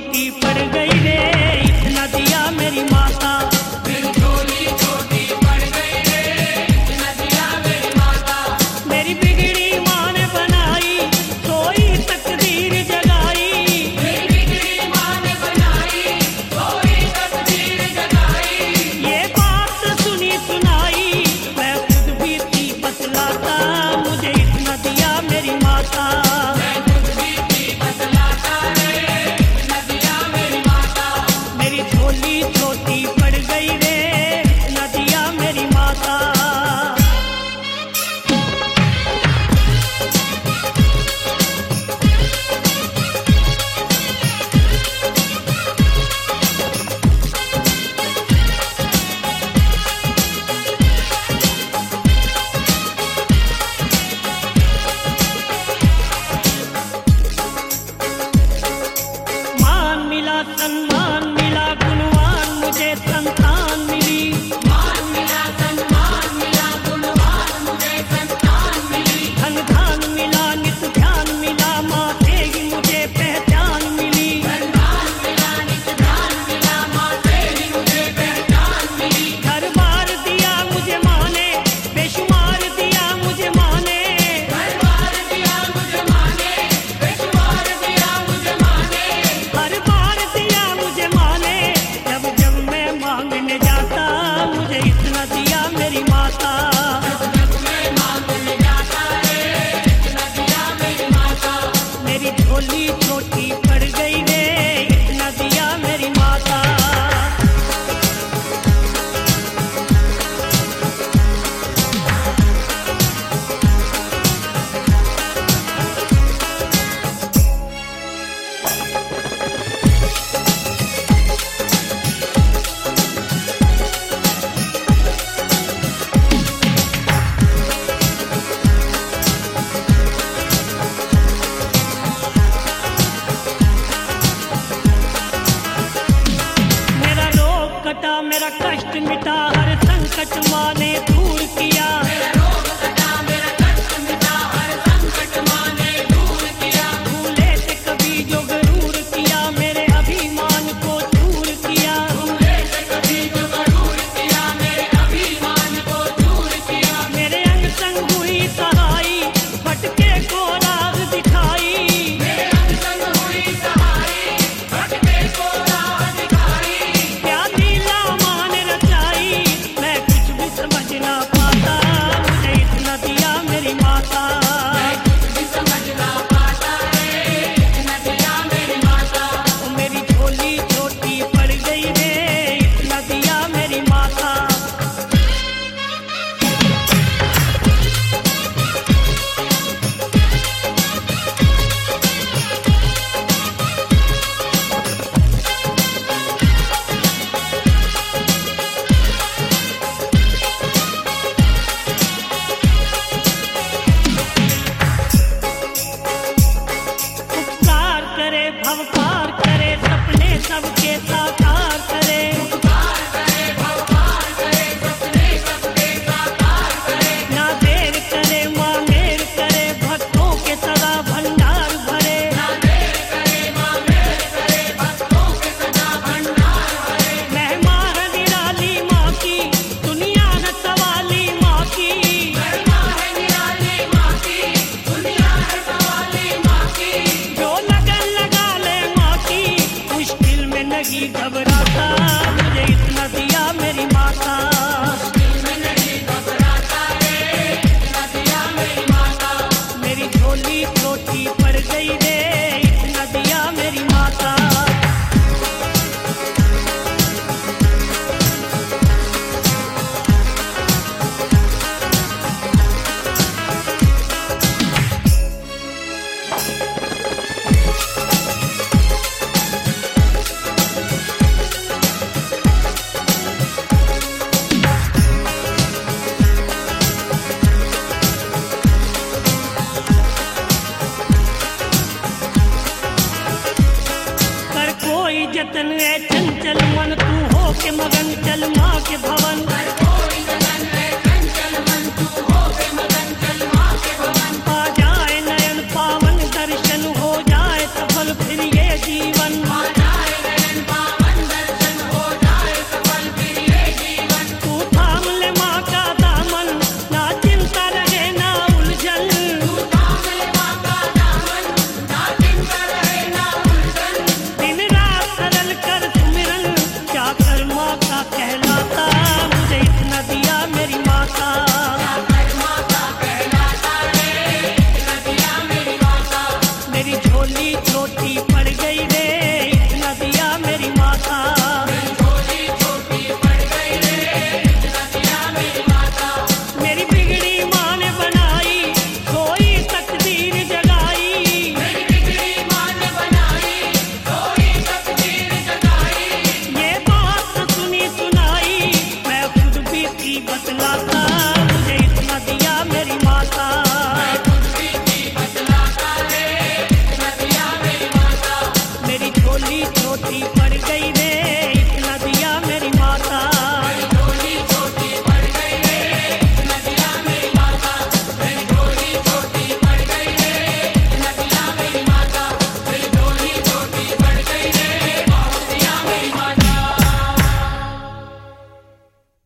चोटी पर गई रे इतना दिया मेरी माता। सम्मान मिला गुणवान मुझे संता मेरा कष्ट मिटा हर संकट माँ ने दूर किया। लगी खबर